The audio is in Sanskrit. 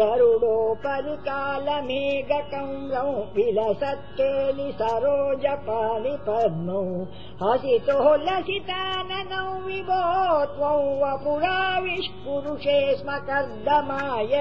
गरुडोपरि कालमेघकौ गकौ विलसे पद्मौ हसितो लसिताननौ विभो त्वौ वपुरा विष्पुरुषे स्म कर्दमाय